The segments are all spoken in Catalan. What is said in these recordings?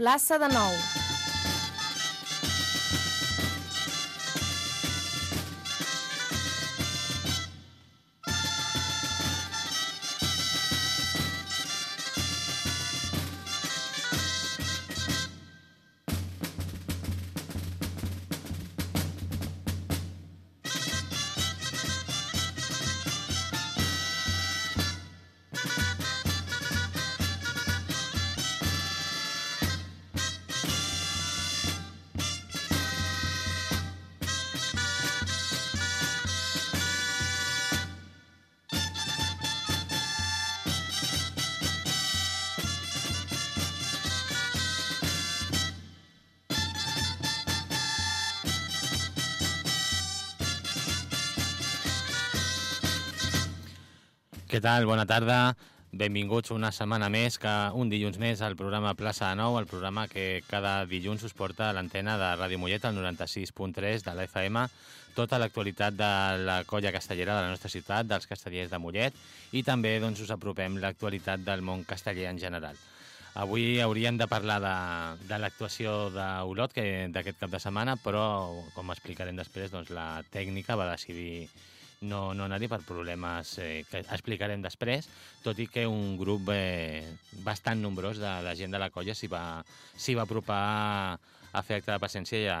plaça de Nou. Què tal? Bona tarda. Benvinguts una setmana més, que un dilluns més al programa Plaça de Nou, el programa que cada dilluns us porta a l'antena de Ràdio Mollet, al 96.3 de la FM, tota l'actualitat de la colla castellera de la nostra ciutat, dels castellers de Mollet, i també doncs, us apropem l'actualitat del món casteller en general. Avui hauríem de parlar de, de l'actuació d'Olot d'aquest cap de setmana, però, com explicarem després, doncs, la tècnica va decidir no, no anar-hi per problemes eh, que explicarem després, tot i que un grup eh, bastant nombrós de, de gent de la colla s'hi va, va apropar a fer acte de paciència i a,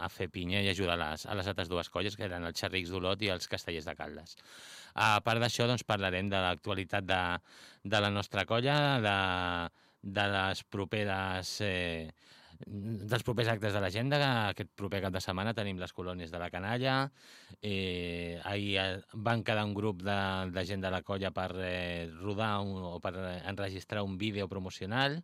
a fer pinya i ajudar les, a les altres dues colles, que eren els xerrics d'Olot i els castellers de Caldes. A part d'això, doncs, parlarem de l'actualitat de, de la nostra colla, de, de les properes... Eh, dels propers actes de l'agenda. Aquest proper cap de setmana tenim les colònies de la canalla. Eh, ahir eh, van quedar un grup de, de gent de la colla per eh, rodar un, o per enregistrar un vídeo promocional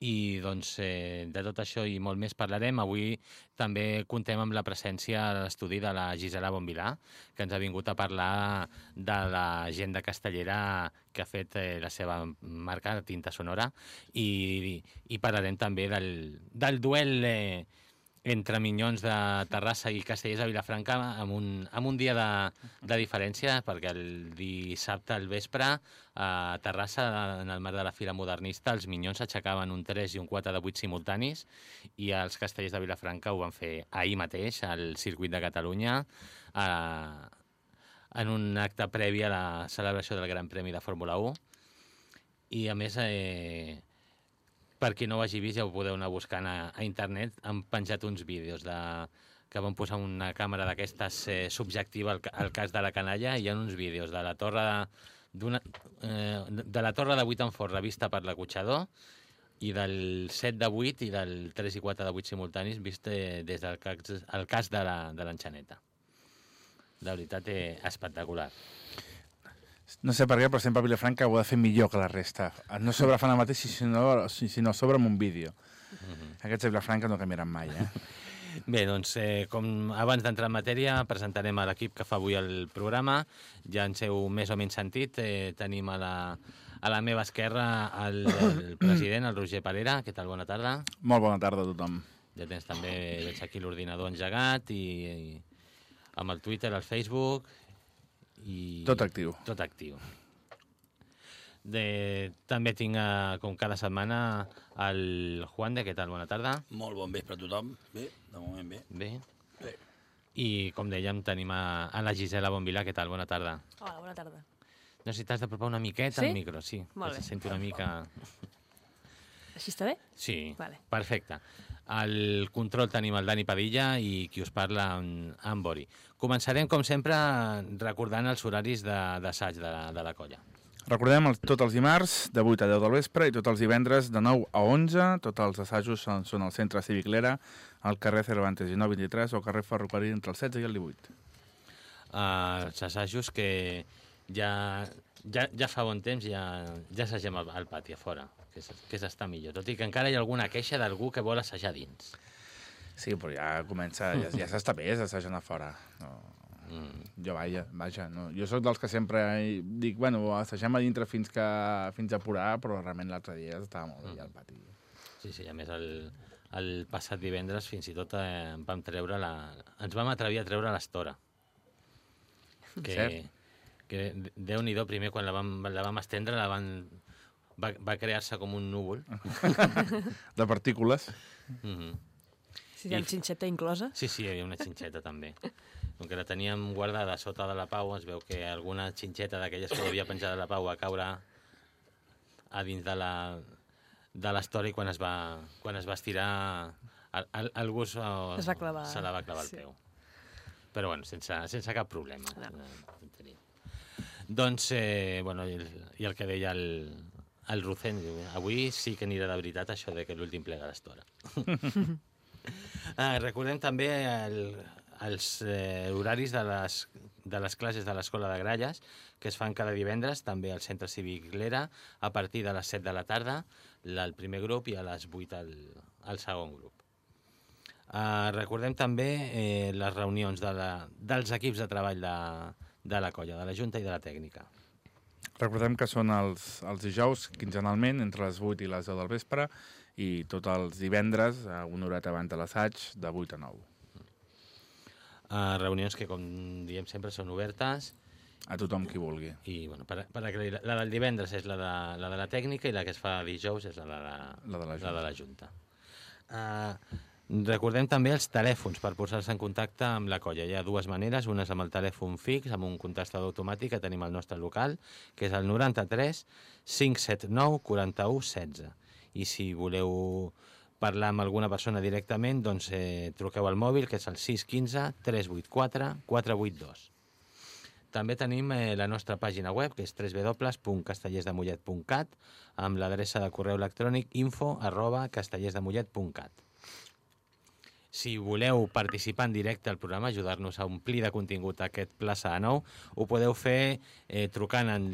i doncs eh, de tot això i molt més parlarem. Avui també contem amb la presència a l'estudi de la Gisela Bonvilà, que ens ha vingut a parlar de l'agenda castellera que ha fet eh, la seva marca de tinta sonora i, i parlarem també del, del duel eh, entre Minyons de Terrassa i Castellers de Vilafranca amb un, amb un dia de, de diferència, perquè el dissabte al vespre a Terrassa, en el marc de la Fira Modernista, els Minyons s'aixecaven un 3 i un 4 de 8 simultanis i els Castellers de Vilafranca ho van fer ahir mateix al Circuit de Catalunya a, en un acte previ a la celebració del Gran Premi de Fórmula 1 i a més eh, per qui no ho hagi vist, ja ho podeu anar buscant a, a internet. Han penjat uns vídeos de, que van posar una càmera d'aquestes eh, subjectiva al, al cas de la canalla i hi ha uns vídeos de la torre de, eh, de la torre de 8 en fort revista per l'acotxador i del 7 de 8 i del 3 i 4 de 8 simultanis vist eh, des del cas, el cas de l'enxaneta. De veritat, eh, espectacular. No sé per què, però sempre Vilafranca ho ha de fer millor que la resta. No sobre fan el mateix, sinó, sinó sobre amb un vídeo. Uh -huh. Aquests de Vilafranca no canviaran mai, eh? Bé, doncs, eh, com abans d'entrar en matèria, presentarem a l'equip que fa avui el programa. Ja ens heu més o menys sentit. Eh, tenim a la, a la meva esquerra el, el president, el Roger Parera. Què tal? Bona tarda. Molt bona tarda a tothom. Ja tens també, veig aquí l'ordinador engegat i, i amb el Twitter, el Facebook i... Tot actiu. Tot actiu. De, també tinc, uh, com cada setmana, el Juan de Què tal? Bona tarda. Molt bon vespre a tothom. Bé, de moment bé. Bé. Bé. I, com dèiem, tenim a, a la Gisela Bonvilà. Què tal? Bona tarda. Hola, bona tarda. No sé si t'has d'apropar una miqueta Sí? al micro, sí. Molt que bé. se senti una mica... Així està bé? Sí, Vale. perfecte. Al control tenim el Dani Padilla i qui us parla, en, en Bori. Començarem, com sempre, recordant els horaris d'assaig de, de, la, de la colla. Recordem el, tots els dimarts de 8 a 10 del vespre i tots els divendres de 9 a 11. Tots els assajos són, són al centre Cívic Lera, al carrer Cervantes 1923 o al carrer Ferrocarril entre el 16 i el 18. Uh, els assajos que ja, ja, ja fa bon temps ja, ja assagem al, al pati, a fora, que, és, que s'està millor. Tot i que encara hi ha alguna queixa d'algú que vol assajar dins. Sí, però ja comença, ja, ja s'està bé, s'assagen a fora. No, Mm. jo vaja, vaja, no. jo sóc dels que sempre dic, bueno, assagem a dintre fins, que, fins a apurar, però realment l'altre dia estava molt bé al pati. Sí, sí, a més el, el passat divendres fins i tot eh, vam treure la... ens vam atrevir a treure l'estora. Que, Cert. que Déu-n'hi-do, primer quan la vam, la vam estendre la van, va, va crear-se com un núvol. de partícules. Mm -hmm. Si hi ha I- xinxeta inclosa. Sí, sí, hi havia una xinxeta també. Com que la teníem guardada sota de la pau, es veu que alguna xinxeta d'aquelles que havia penjada a la pau va caure a dins de la de l'estòria i quan es va, quan es va estirar el, algú se, Es va clavar. se la va clavar Sí. al peu. Però bueno, sense, sense cap problema. No. Doncs, eh, bueno, i el, i el que deia el, el Rucén, diu, avui sí que anirà de veritat això de que l'últim plega l'estora. Ah, recordem també el, els eh, horaris de les, de les classes de l'Escola de Gralles, que es fan cada divendres, també al Centre Cívic Lera, a partir de les 7 de la tarda, el primer grup, i a les 8 el, el segon grup. Uh, recordem també eh, les reunions de la, dels equips de treball de, de la colla, de la Junta i de la tècnica. Recordem que són els, els dijous, quinzenalment, entre les 8 i les 10 del vespre, i tots els divendres, a una horeta abans de l'assaig, de 8 a 9. Uh, reunions que, com diem sempre, són obertes, A tothom qui vulgui. i bueno, per, per aclarir, la del divendres és la de, la de la tècnica i la que es fa dijous és la de la, La de la la de la Junta. Uh, recordem també els telèfons per posar-se en contacte amb la colla. Hi ha dues maneres, una és amb el telèfon fix, amb un contestador automàtic que tenim al nostre local, que és el 93 579 41 16. I si voleu parlar amb alguna persona directament, doncs eh, truqueu al mòbil, que és el 615 384 482. També tenim eh, la nostra pàgina web, que és www.castellersdemollet.cat, amb l'adreça de correu electrònic info arroba castellersdemollet.cat. Si voleu participar en directe al programa, ajudar-nos a omplir de contingut aquest plaça de nou, ho podeu fer eh, trucant el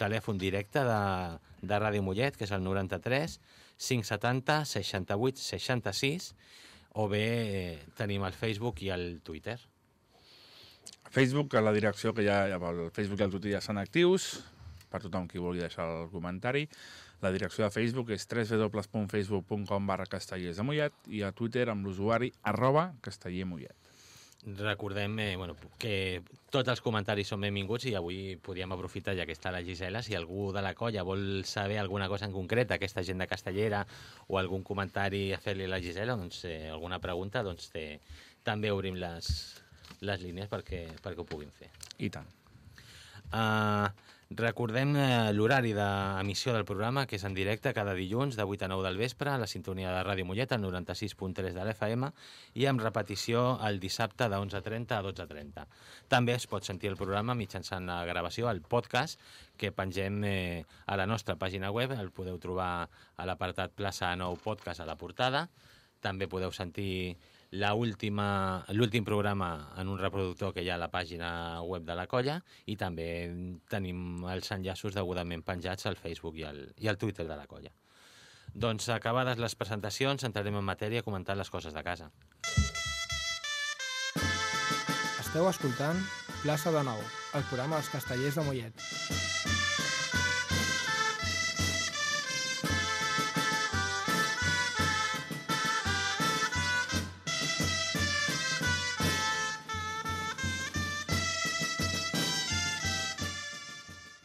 telèfon directe de, de Ràdio Mollet, que és el 93 570 68 66, o bé eh, tenim el Facebook i el Twitter. Facebook, a la direcció que ja el Facebook i el Twitter ja són actius, per tothom qui vulgui deixar el comentari. La direcció de Facebook és www.facebook.com barra castellers de Mollet i a Twitter amb l'usuari arroba castellermollet. Recordem eh, bueno, que tots els comentaris són benvinguts i avui podíem aprofitar, ja que està la Gisela, si algú de la colla vol saber alguna cosa en concret, aquesta gent de Castellera, o algun comentari a fer-li a la Gisela, doncs, eh, alguna pregunta, doncs eh, també obrim les, les línies perquè, perquè ho puguin fer. I tant. Uh, recordem uh, l'horari d'emissió del programa, que és en directe cada dilluns de 8 a 9 del vespre a la sintonia de Ràdio Mollet, al 96.3 de l'FM, i amb repetició el dissabte de 11.30 a 12.30. També es pot sentir el programa mitjançant la gravació, el podcast, que pengem eh, a la nostra pàgina web, el podeu trobar a l'apartat plaça 9 podcast a la portada. També podeu sentir l'últim programa en un reproductor que hi ha a la pàgina web de la colla i també tenim els enllaços degudament penjats al Facebook i al, i al Twitter de la colla. Doncs acabades les presentacions, entrarem en matèria comentant les coses de casa. Esteu escoltant Plaça de Nou, el programa dels castellers de Mollet.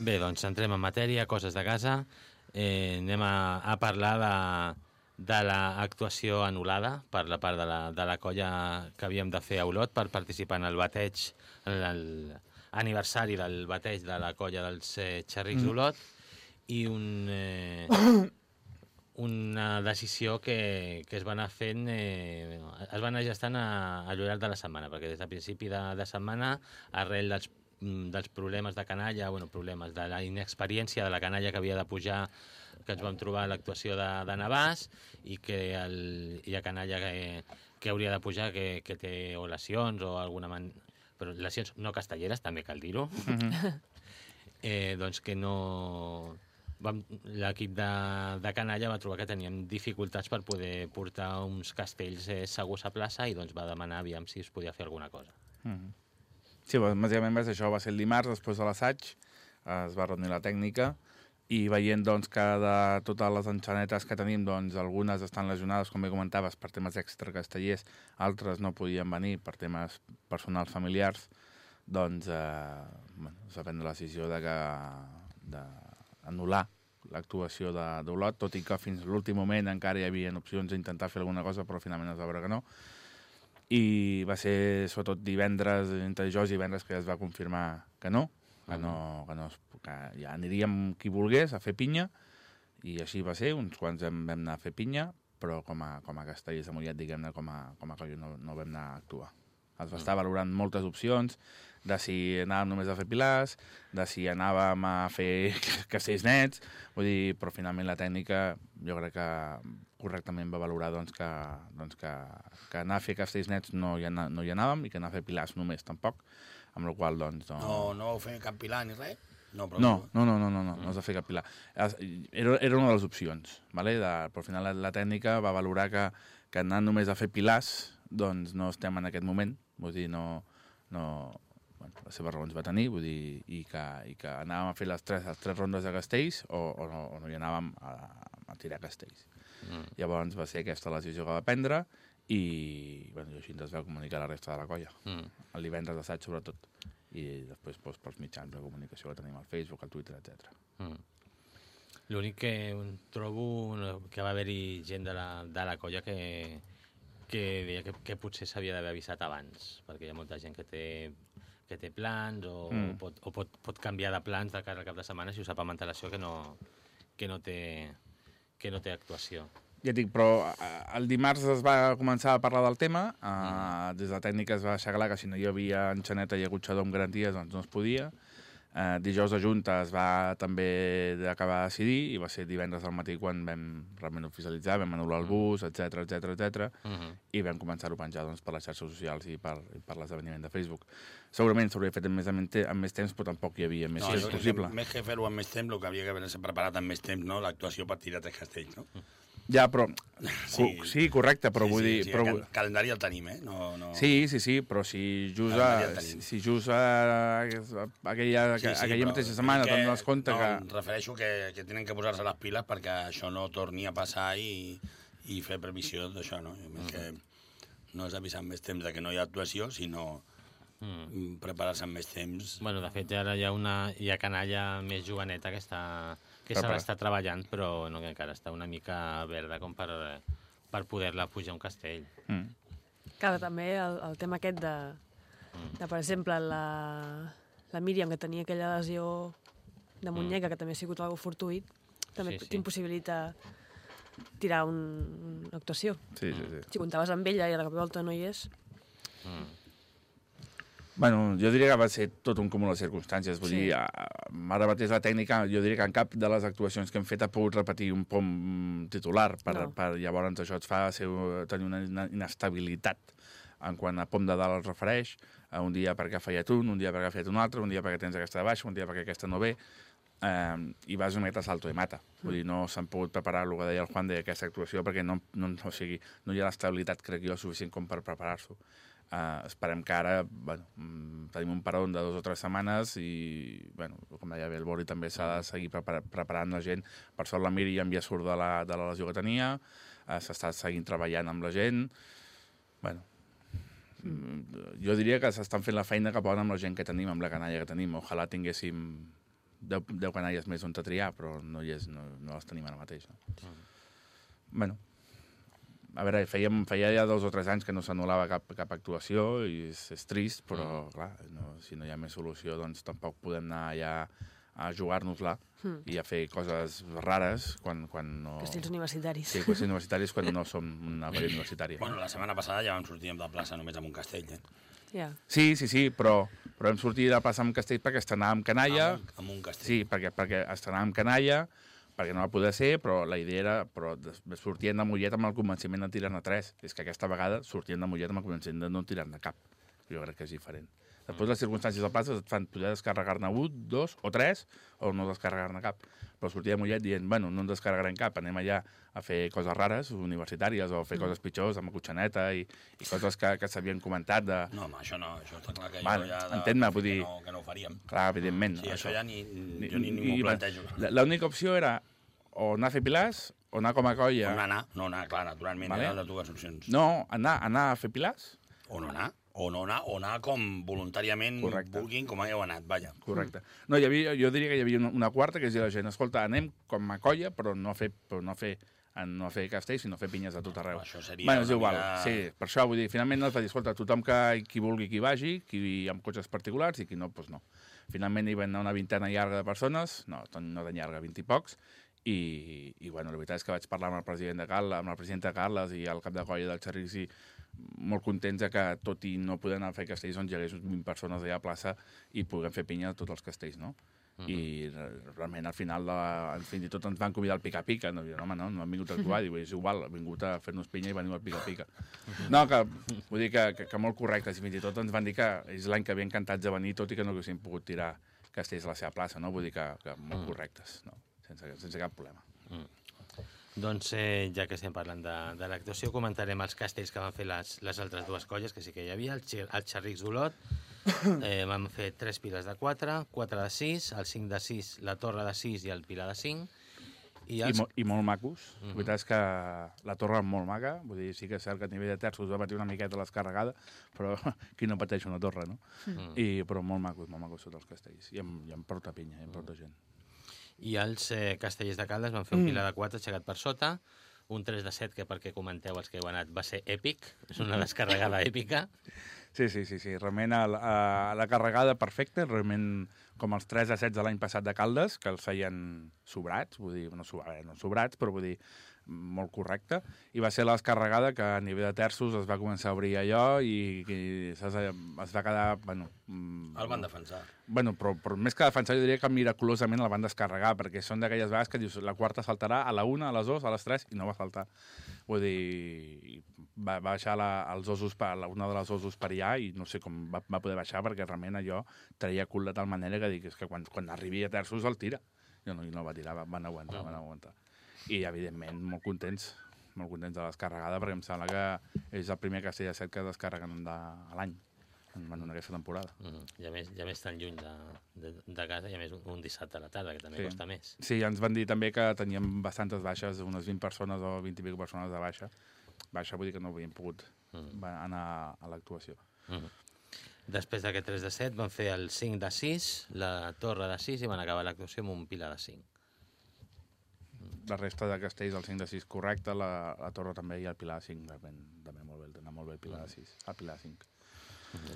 Bé, doncs entrem en matèria, coses de casa. Eh, anem a, a parlar de, de l'actuació anul·lada per la part de la, de la colla que havíem de fer a Olot per participar en el bateig, en l'aniversari del bateig de la colla dels eh, Xerrics mm. d'Olot i un, eh, una decisió que, que es va anar fent, eh, es va anar gestant a, a llarg de la setmana, perquè des de principi de, de setmana, arrel dels dels problemes de canalla, bueno, problemes de la inexperiència de la canalla que havia de pujar, que ens vam trobar a l'actuació de, de Navàs, i que el, hi ha canalla que, que hauria de pujar, que, que té o lesions o alguna man... però lesions no castelleres, també cal dir-ho, eh, doncs que no... L'equip de, de canalla va trobar que teníem dificultats per poder portar uns castells eh, segurs a plaça i doncs va demanar aviam si es podia fer alguna cosa. Sí, bàsicament va això, va ser el dimarts, després de l'assaig, es va reunir la tècnica, i veient doncs, que de totes les enxanetes que tenim, doncs, algunes estan lesionades, com bé comentaves, per temes extracastellers, altres no podien venir per temes personals familiars, doncs eh, bueno, s'ha pres la decisió de que de anul·lar l'actuació de d'Olot, tot i que fins l'últim moment encara hi havia opcions d'intentar fer alguna cosa, però finalment es va veure que no. I va ser sobretot divendres, entre dijous i divendres, que es va confirmar que no, que, no, que, no, que ja aniríem qui volgués a fer pinya, i així va ser, uns quants vam, vam anar a fer pinya, però com a, com a castellers de Mollet, diguem-ne, com a, com a colla, no, no vam anar a actuar. Es va estar valorant moltes opcions, de si anàvem només a fer pilars, de si anàvem a fer castells nets, vull dir, però finalment la tècnica jo crec que correctament va valorar doncs, que, doncs, que, que anar a fer castells nets no hi, ana, no hi anàvem i que anar a fer pilars només tampoc, amb la qual doncs, no, No, no vau fer cap pilar ni res? No, però... no, no, no, no, no, no, no has de fer cap pilar. Era, era una de les opcions, vale? de, però al final la, la tècnica va valorar que, que anant només a fer pilars, doncs no estem en aquest moment, vull dir, no, no, bueno, les seves raons va tenir, vull dir, i que, i que anàvem a fer les tres, les tres rondes de castells o, o, no, o no hi anàvem a, a tirar castells. Mm. Llavors va ser aquesta la decisió que va prendre i, bueno, i així ens va comunicar la resta de la colla Mm. el divendres d'assaig sobretot i després doncs, pels mitjans de comunicació que tenim al Facebook, al Twitter, etc. Mm. L'únic que trobo que va haver-hi gent de la, de la colla que, que deia que, que potser s'havia d'haver avisat abans, perquè hi ha molta gent que té, que té plans o, Mm. mm. pot, o pot, pot canviar de plans de cara al cap de setmana si ho sap amb antelació que no, que no, té, que no té actuació. Ja et dic, però eh, el dimarts es va començar a parlar del tema, uh, des de tècnica es va deixar clar que si no hi havia enxaneta i agutxador amb garanties doncs no es podia. Uh, dijous de Junta es va també acabar de decidir i va ser divendres al matí quan vam realment oficialitzar, vam anul·lar el bus, etc etc etc Mm i vam començar-ho a penjar doncs, per les xarxes socials i per, i per l'esdeveniment de Facebook. Segurament s'hauria fet amb més, amb, més temps, però tampoc hi havia més No, temps possible. que més que fer-ho amb més temps, el que havia d'haver-se preparat amb més temps, no? L'actuació per tirar tres castells, no? Ja, però... Sí. Sí, sí correcte, però sí, vull sí, dir... Sí, però, el cal- calendari el tenim, eh? No, no... Sí, sí, sí, però si just, a, si, si just a, aquella, sí, sí, aquella mateixa setmana te'n dones compte no, que... em refereixo que, que tenen que posar-se les piles perquè això no torni a passar i, i fer previsió d'això, no? I més que no és avisar amb més temps de que no hi ha actuació, sinó Mm. mm, preparar-se amb més temps. Bueno, de fet, ara hi ha una hi ha canalla més joveneta que està que se l'està treballant, però no, que encara està una mica verda com per, per poder-la pujar a un castell. Mm. Clar, també el, el tema aquest de, de per exemple, la, la Míriam, que tenia aquella lesió de muñeca, que també ha sigut algo fortuït, també Sí, sí, t'impossibilita tirar un, una actuació. Sí, sí, sí. Si comptaves amb ella i a la cop i volta no hi és, Mm. Bueno, jo diria que va ser tot un cúmul de circumstàncies. Vull Sí. dir, ara mateix la tècnica, jo diria que en cap de les actuacions que hem fet ha pogut repetir un pom titular. Per, No. per, llavors això et fa ser, tenir una inestabilitat en quant a pom de dalt es refereix. Eh, Un dia perquè ha fallat un, un dia perquè ha fallat un altre, un dia perquè tens aquesta de baix, un dia perquè aquesta no ve. Eh, I vas una miqueta salto i mata. Vull dir, no s'han pogut preparar, el que deia el Juan, d'aquesta actuació, perquè no, no, o sigui, no hi ha l'estabilitat, crec jo, suficient com per preparar-s'ho. Uh, esperem que ara bueno, mm, tenim un paron de dues o tres setmanes i, bueno, com deia bé el Bori, també s'ha de seguir prepara preparant la gent. Per sort la Míriam ja surt de la, de la lesió que tenia, uh, s'està seguint treballant amb la gent. Bueno, mm, jo diria que s'estan fent la feina que poden amb la gent que tenim, amb la canalla que tenim. Ojalà tinguéssim 10, 10 canalles més on triar, però no, hi és, no, no les tenim ara mateix. No? Bueno, a veure, fèiem, feia ja dos o tres anys que no s'anul·lava cap, cap actuació i és, és trist, però, clar, no, si no hi ha més solució, doncs tampoc podem anar ja a jugar-nos-la Hmm. i a fer coses rares quan, quan no... castells universitaris. Sí, qüestions universitàries quan no som una colla universitària. Bueno, la setmana passada ja vam sortir de plaça només amb un castell, eh? Ja. Sí, sí, sí, però, però hem sortit de plaça amb Castell perquè estrenàvem canalla, Amb, un- amb un castell. Sí, perquè, perquè estrenàvem canalla, perquè no va poder ser, però la idea era... Però sortien de Mollet amb el convenciment de tirar-ne tres. És que aquesta vegada sortien de Mollet amb el convenciment de no tirar-ne cap. Jo crec que és diferent. Després les circumstàncies de plaça et fan poder descarregar-ne un, dos o tres, o no descarregar-ne cap. Però sortia de Mollet dient, bueno, no en descarregarem cap, anem allà a fer coses rares, universitàries, o fer coses pitjors, amb cotxaneta, i, i coses que, que s'havien comentat de... No, home, això no, això està clar que Vale, jo ja... de- entén-me, vull que dir- No, que no ho faríem. Clar, evidentment. Sí, això, ja ni, jo ni, ni m'ho plantejo. la- L'única opció era o anar a fer pilars, o anar com a colla... On anar, no anar, clar, naturalment, Vale. vale. eren les dues opcions. No, anar, anar a fer pilars O no anar. O no anar, o anar com voluntàriament Correcte. vulguin, com hagueu anat, vaja. Correcte. No, hi havia, jo diria que hi havia una, una quarta que és dir la gent, escolta, anem com a colla, però no a fer, però no a fer no a fer castells, sinó a fer pinyes a tot arreu. Això seria bueno, és igual, mica- sí, per això vull dir, finalment no es va dir, escolta, tothom que qui vulgui que hi vagi, qui amb cotxes particulars i qui no, doncs no. Finalment hi va anar una vintena llarga de persones, no, no tan llarga, vint i pocs, i, i bueno, la veritat és que vaig parlar amb el president de Carles, amb la presidenta Carles i el cap de colla del Xerrici molt contents de que, tot i no poder anar a fer castells, doncs hi hagués 20 persones allà a plaça i puguem fer pinya a tots els castells, no? I re- realment al final, de fins i tot ens van convidar al pica-pica, no, Diuen, home, no, no han vingut a actuar, diu, és igual, han vingut a fer-nos pinya i veniu al pica-pica. No, que vull dir que, que, que molt correctes, i fins i tot ens van dir que és l'any que ve encantats de venir, tot i que no haguessin pogut tirar castells a la seva plaça, no? Vull dir que, que molt correctes, no? sense, sense cap problema. Doncs, eh, ja que estem parlant de, de l'actuació, comentarem els castells que van fer les, les altres dues colles, que sí que hi havia, el, Xer- el Xerrics d'Olot, eh, van fer tres piles de 4, 4 de 6, el 5 de 6, la torre de 6 i el pilar de 5. I I, els... mo I molt macos. La veritat és que la torre és molt maca, vull dir, sí que és cert que a nivell de terços va patir una miqueta l'escarregada, però qui no pateix una torre, no? Mm. I, però molt macos, molt macos tots els castells. I amb, i amb prou pinya, i amb prou gent. I els eh, castellers de Caldes van fer un pilar de 4 aixecat per sota, un 3 de 7, que perquè comenteu els que heu anat va ser èpic, és una descarregada èpica. Sí, sí, sí, sí. realment a, la- a, la carregada perfecta, realment com els 3 a 7 de l'any passat de Caldes, que els feien sobrats, vull dir, no, sobrats, no sobrats, però vull dir, molt correcte, i va ser la descarregada que a nivell de terços es va començar a obrir allò i, i es, es va quedar, bueno... mm, El van defensar. Bueno, però, però més que defensar, jo diria que miraculosament el van descarregar, perquè són d'aquelles vegades que dius la quarta saltarà a la una, a les dues, a les tres, i no va saltar. Vull dir, va, va baixar la, els osos per, la, una de les osos per allà i no sé com va, va poder baixar, perquè realment allò traia cul de tal manera que dic, és que quan, quan arribi a terços el tira. I no, i no va tirar, va- van aguantar, van aguantar. I, evidentment, molt contents, molt contents de la descarregada, perquè em sembla que és el primer castell de set que descarreguen de, a l'any, en, en aquesta temporada. Mm, I a més, i a més tan lluny de, de, de casa, i a més un, un dissabte a la tarda, que també Sí. costa més. Sí, ens van dir també que teníem bastantes baixes, unes 20 persones o 20 i pico persones de baixa. Baixa vull dir que no havíem pogut Mm. va anar a l'actuació. Mm. Després d'aquest 3 de 7 van fer el 5 de 6, la torre de 6 i van acabar l'actuació amb un pilar de 5. La resta de castells, el 5 de 6 correcte, la, la torre també i el pilar de 5, també, també molt bé, anar molt bé el pilar de 6, el pilar de 5.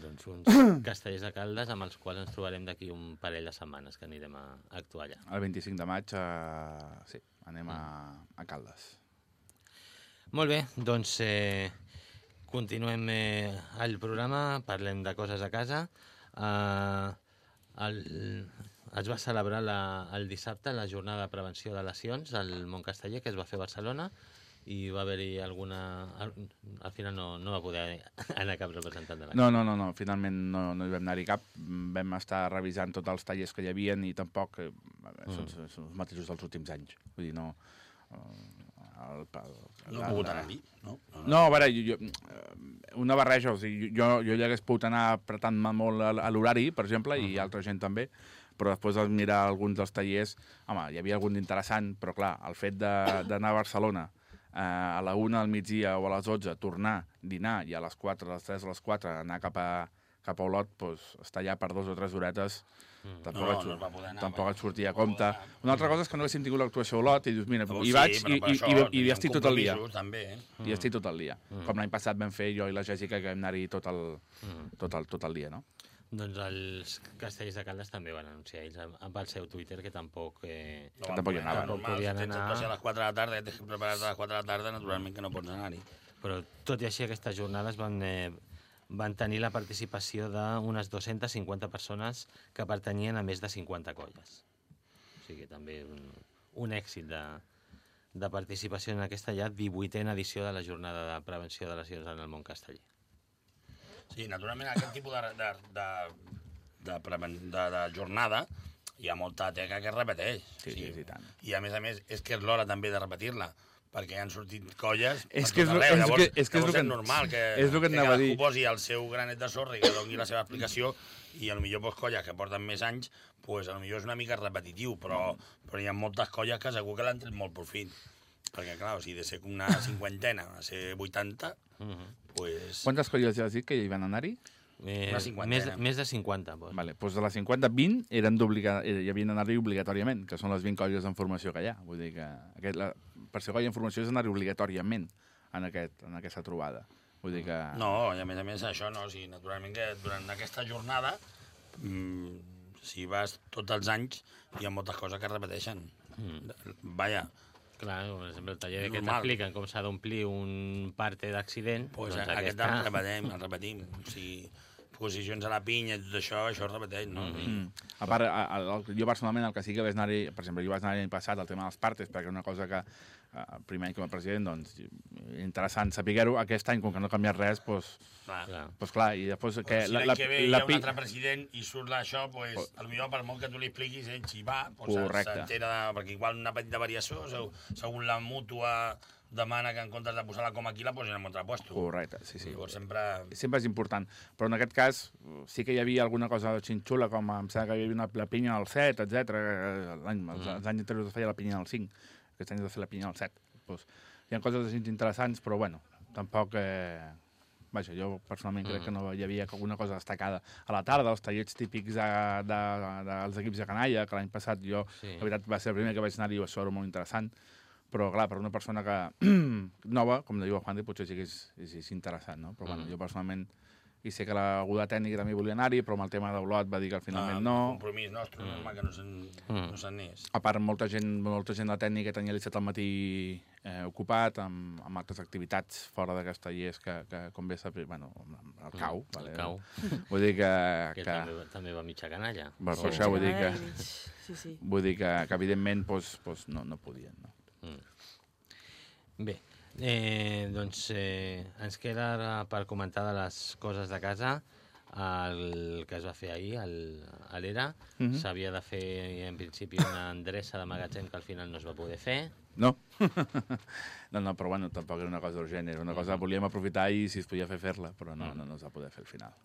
Doncs uns castellers de Caldes amb els quals ens trobarem d'aquí un parell de setmanes que anirem a, a actuar allà. El 25 de maig, eh, sí, anem a, a Caldes. Molt bé, doncs eh, continuem eh, el programa, parlem de coses a casa. Eh, el, es va celebrar la, el dissabte la jornada de prevenció de lesions al Montcasteller, que es va fer a Barcelona, i va haver-hi alguna... Al, al final no, no va poder anar cap representant de la No, no, no, no, finalment no, no hi vam anar-hi cap. Vam estar revisant tots els tallers que hi havia i tampoc eh, són, són els mateixos dels últims anys. Vull dir, no... eh, El, el, No he pogut anar-hi, no? no, no. No, a veure, jo, jo, eh, una barreja, o sigui, jo, jo ja hagués pogut anar apretant-me molt a, l'horari, per exemple, i altra gent també, però després de mirar alguns dels tallers, home, hi havia algun d'interessant, però clar, el fet d'anar a Barcelona eh, a la una al migdia o a les 12, tornar, dinar, i a les 4, a les 3, a les 4, anar cap a, cap a Olot, doncs, estar allà per dues o tres horetes, tampoc, No, et, no anar, tampoc va. et sortia a No va compte. Una altra cosa és que no haguéssim tingut l'actuació a Olot i dius, mira, No, hi vaig sí, i, i, això i, i, teníem estic tot el dia. També, eh? I estic tot el dia. Com l'any passat vam fer jo i la Jèssica, que vam anar-hi tot, el, tot, el, tot el dia, no? Doncs els castellers de Caldes també van anunciar ells amb el seu Twitter que tampoc... Eh, No Que tampoc hi anava. anar, normal, Podien si tens anar- actuació a les 4 de la tarda i tens que preparar-te a les 4 de la tarda, naturalment que no pots anar-hi. Però tot i així aquestes jornades van, eh, van tenir la participació d'unes 250 persones que pertanyien a més de 50 colles. O sigui, també un, un èxit de, de participació en aquesta ja 18a edició de la jornada de prevenció de lesions en el món casteller. Sí, naturalment, aquest tipus de, de, de, de, preven- de, de jornada hi ha molta teca que es repeteix. Sí, sí, sí, tant. I a més a més, és que és l'hora també de repetir-la perquè han sortit colles És que és lo- arreu. és Llavors, que- és que és lo que- és normal que, és lo que que anava a dir. cadascú posi el seu granet de sorra i que doni la seva explicació i potser pues, colles que porten més anys pues, potser és una mica repetitiu, però, però hi ha moltes colles que segur que l'han tret molt profit. Perquè, clar, o sigui, de ser una cinquantena a ser 80, Mm -hmm. pues, Quantes colles ja has dit que hi van anar-hi? Eh, Una cinquantena. més, més de 50, pues. Vale, doncs de les 50, 20 eren eh, hi havien d'anar-hi obligatòriament, que són les 20 colles en formació que hi ha. Vull dir que aquest, la, per ser colla en formació és anar-hi obligatòriament en, aquest, en aquesta trobada. Vull dir que... No, i a més a més això no, o sigui, naturalment que durant aquesta jornada, mm, si vas tots els anys, hi ha moltes coses que es repeteixen. Mm. Vaja, Clar, per exemple, el taller que t'expliquen com s'ha d'omplir un parte d'accident, pues, doncs aquest aquesta... el repetim, el repetim. O sigui, posicions a la pinya i tot això, això es repeteix, no? Mm. A part, a, a, el- jo personalment el que sí que vaig anar-hi, per exemple, jo vaig anar l'any passat al tema dels partes, perquè una cosa que eh, el primer any com a president, doncs, interessant saber-ho. Aquest any, com que no ha canviat res, doncs, Clar. Clar. doncs clar, i després que... si l'any que ve hi ha un altre president i surt això, pues, Oh. potser per molt que tu li expliquis, ell si va, pues, Correcte. s'entera, de- perquè igual una petita variació, seg- segons la mútua demana que en comptes de posar-la com aquí, la posin en un altre puesto. Correcte, sí, sí. Llavors sempre... sempre és important. Però en aquest cas sí que hi havia alguna cosa xinxula, com em sembla que hi havia una, la pinya al 7, etc. L'any, Mm. els anys anteriors es feia la pinya al 5, aquest any es de fer la pinya al 7. Pues, hi ha coses així interessants, però bueno, tampoc... Eh... Vaja, jo personalment crec Mm. que no hi havia alguna cosa destacada. A la tarda, els tallets típics de, de, de, dels equips de canalla, que l'any passat jo, Sí. la veritat, va ser el primer que vaig anar-hi i això era molt interessant. Però, clar, per una persona que nova, com diu el Juan, potser sí que és, és, és interessant, no? Però, bueno, Mm. jo personalment i sé que l'aguda tècnica també volia anar-hi, però amb el tema d'Olot va dir que finalment Ah, no. compromís nostre, mm. normal que no se'n Mm. no se n'és. A part, molta gent, molta gent de la tècnica tenia l'I7 al matí eh, ocupat amb, amb altres activitats fora d'aquesta tallers que, que com bé sap, bueno, el cau. Mm, vale? El cau, Vull dir que... que, que també, va- també va mitja canalla. per O- això vull dir que, Sí, sí. vull dir que, que evidentment doncs, doncs no, no podien. No? Bé, eh, doncs eh, ens queda ara per comentar de les coses de casa el que es va fer ahir el, a l'ERA. Mhm. S'havia de fer en principi una endreça de magatzem que al final no es va poder fer. No? no, no, però bueno, tampoc era una cosa urgent, era una cosa que volíem aprofitar i si es podia fer, fer-la, però no, no, no es va poder fer al final.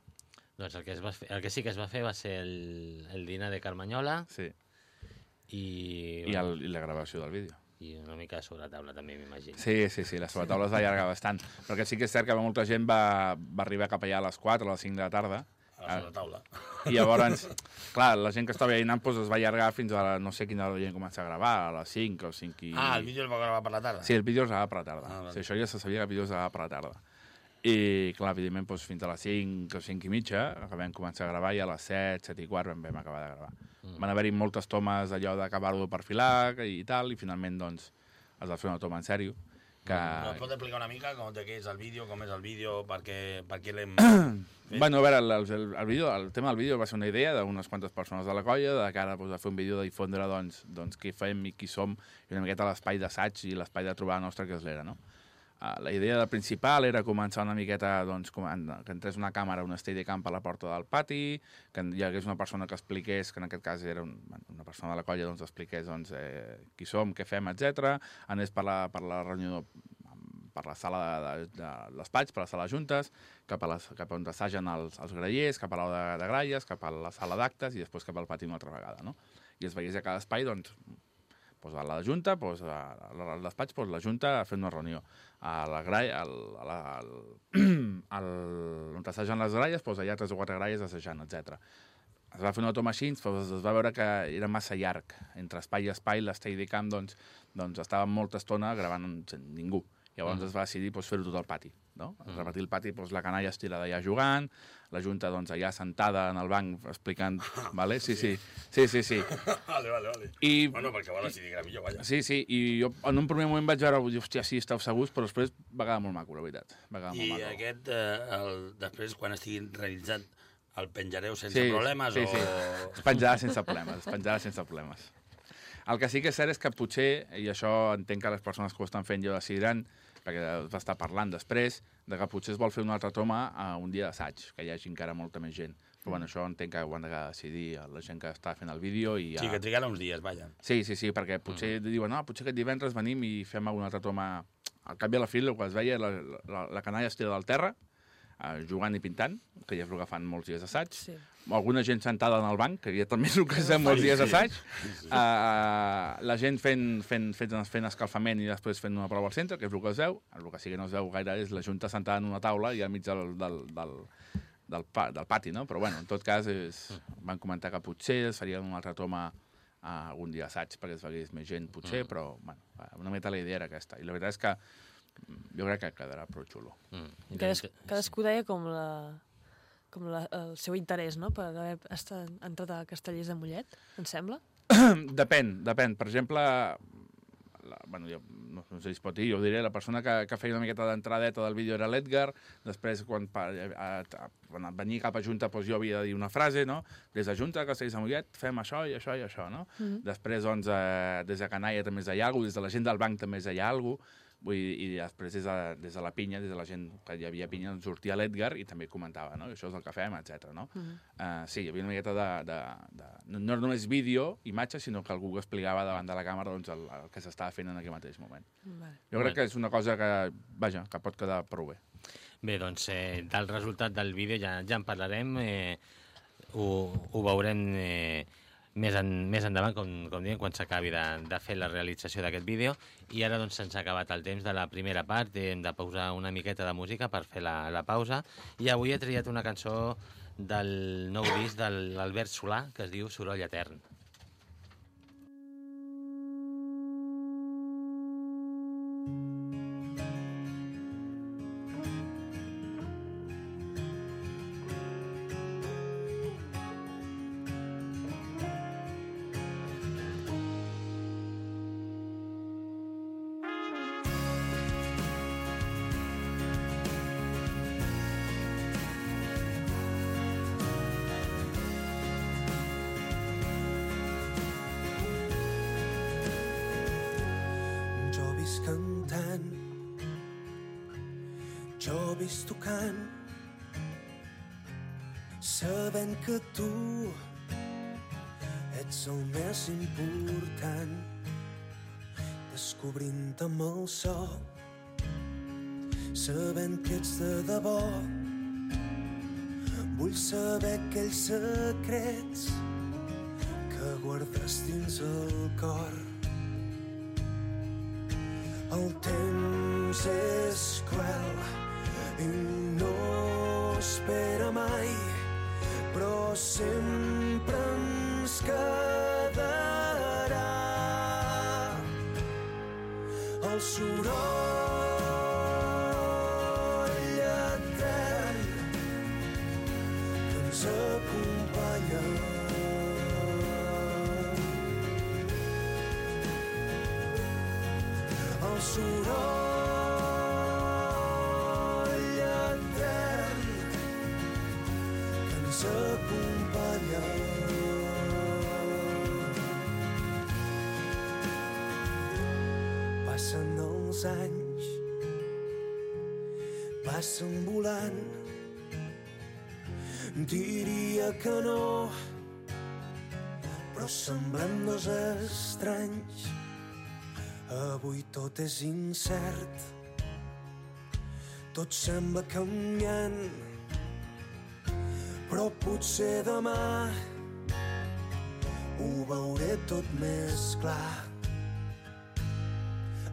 Doncs el que, es va fer, el que sí que es va fer va ser el, el dinar de Carmanyola Sí, i, i, el, i la gravació del vídeo. I una mica sobre la taula també, m'imagino. Sí, sí, sí, la sobretaula es va allargar bastant, perquè sí que és cert que molta gent va, va arribar cap allà a les 4 o a les 5 de la tarda, A la taula. i llavors, clar, la gent que estava veient doncs, es va allargar fins a la, no sé quina hora la gent comença a gravar, a les 5 o 5 i... Ah, el vídeo el va gravar per la tarda? Sí, el vídeo es grava per la tarda. Ah, Ah, sí, això ja se sabia que el vídeo es grava per la tarda. I, clar, evidentment, doncs, fins a les 5 o 5 i mitja que vam començar a gravar i a les 7, 7 i quart vam, vam acabar de gravar. Mm. Van haver-hi moltes tomes allò d'acabar-ho de perfilar i tal, i finalment, doncs, es va fer una toma en sèrio. Que... Però ens pot explicar una mica com de què és el vídeo, com és el vídeo, per què, per què l'hem... Bueno, a veure, el, el, el, vídeo, el tema del vídeo va ser una idea d'unes quantes persones de la colla, de cara doncs, a fer un vídeo de difondre doncs, doncs, què fem i qui som, i una miqueta l'espai d'assaig i l'espai de trobada nostra que és l'era, no? Uh, la idea del principal era començar una miqueta doncs, com, que entrés una càmera, un Steadicam a la porta del pati, que hi hagués una persona que expliqués, que en aquest cas era un, una persona de la colla, doncs expliqués doncs, eh, qui som, què fem, etc. Anés per la, per la reunió per la sala de, de, de per la sala de juntes, cap a, les, cap a on assagen els, els grallers, cap a l'hora de, de gralles, cap a la sala d'actes i després cap al pati una altra vegada, no? I es veiés a cada espai, doncs, doncs a la junta, doncs, a, al despatx, doncs, la junta fent una reunió. A la gralla, al, a la, al, al, on assagen les gralles, doncs allà tres o quatre gralles assajant, etc. Es va fer una toma així, doncs es va veure que era massa llarg. Entre espai i espai, l'Steadicam, doncs, doncs estava molta estona gravant sense ningú. Llavors Mm. es va decidir doncs, fer-ho tot al pati. No? Mm. Repetir el pati, doncs, la canalla estirada allà jugant, la junta doncs, allà sentada en el banc explicant... vale? Sí, sí, sí, sí, sí. vale, vale, vale. I, Bueno, perquè va decidir que era millor, vaja. sí, sí, i jo en un primer moment vaig veure, hòstia, sí, esteu segurs, però després va quedar molt maco, la veritat. Va quedar I molt maco. aquest, eh, el, després, quan estigui realitzat, el penjareu sense Sí, problemes sí, o... sí. Es penjarà sense problemes, es penjarà sense problemes. El que sí que és cert és que potser, i això entenc que les persones que ho estan fent ja ho decidiran, perquè es va estar parlant després, de que potser es vol fer una altra toma a un dia d'assaig, que hi hagi encara molta més gent. Però bueno, això entenc que ho han de decidir la gent que està fent el vídeo i ja... Sí, que trigarà uns dies, vaja. Sí, sí, sí, perquè potser mm. diuen, no, potser aquest divendres venim i fem alguna altra toma... Al cap i a la fi, el que es veia, la, la, la canalla estira del terra, eh, jugant i pintant, que ja és el que fan molts dies d'assaig, Sí. alguna gent sentada en el banc, que ja també és el que fem molts dies d'assaig, uh, la gent fent, fent, fent, fent escalfament i després fent una prova al centre, que és el que es veu, el que sí que no es veu gaire és la junta sentada en una taula i al mig del, del, del, del, pa, del pati, no? Però, bueno, en tot cas, és, van comentar que potser es faria un altre toma a algun dia assaig perquè es vegués més gent, potser, mm. però, bueno, una mica la idea era aquesta. I la veritat és que jo crec que quedarà prou xulo. Mm. Cades, cadascú deia com, la, com la, el seu interès, no?, per haver estat, entrat a Castellers de Mollet, em sembla. depèn, depèn. Per exemple, la, bueno, jo, no, no sé si es pot dir, jo diré, la persona que, que feia una miqueta d'entradeta del vídeo era l'Edgar, després quan, pa, a, a, quan venia cap a Junta doncs jo havia de dir una frase, no? Des de Junta, Castells de Mollet, fem això i això i això, no? Mm -hmm. Després, doncs, eh, des de Canalla també és hi ha alguna des de la gent del banc també és hi ha alguna Vull dir, I després, des de, des de la pinya, des de la gent que hi havia pinya, doncs sortia l'Edgar i també comentava, no? Això és el que fem, etc. no? Uh -huh. uh, sí, hi havia una miqueta de... de, de no, no només vídeo, imatge, sinó que algú explicava davant de la càmera doncs, el, el que s'estava fent en aquell mateix moment. Vale. Jo crec que és una cosa que, vaja, que pot quedar prou bé. Bé, doncs, eh, del resultat del vídeo ja, ja en parlarem. Eh, ho, ho veurem... Eh, més, en, més endavant, com, com diem, quan s'acabi de, de fer la realització d'aquest vídeo. I ara doncs se'ns ha acabat el temps de la primera part, hem de pausar una miqueta de música per fer la, la pausa. I avui he triat una cançó del nou disc de l'Albert Solà, que es diu Soroll Etern. Secrets que guardes dins el cor. El temps és cruel i no espera mai, però sempre ens quedarà el soroll anys passen volant diria que no però semblant dos estranys. Avui tot és incert tot sembla canviant però potser demà ho veuré tot més clar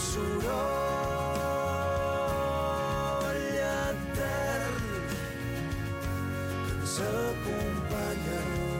soroll etern que ens acompanya.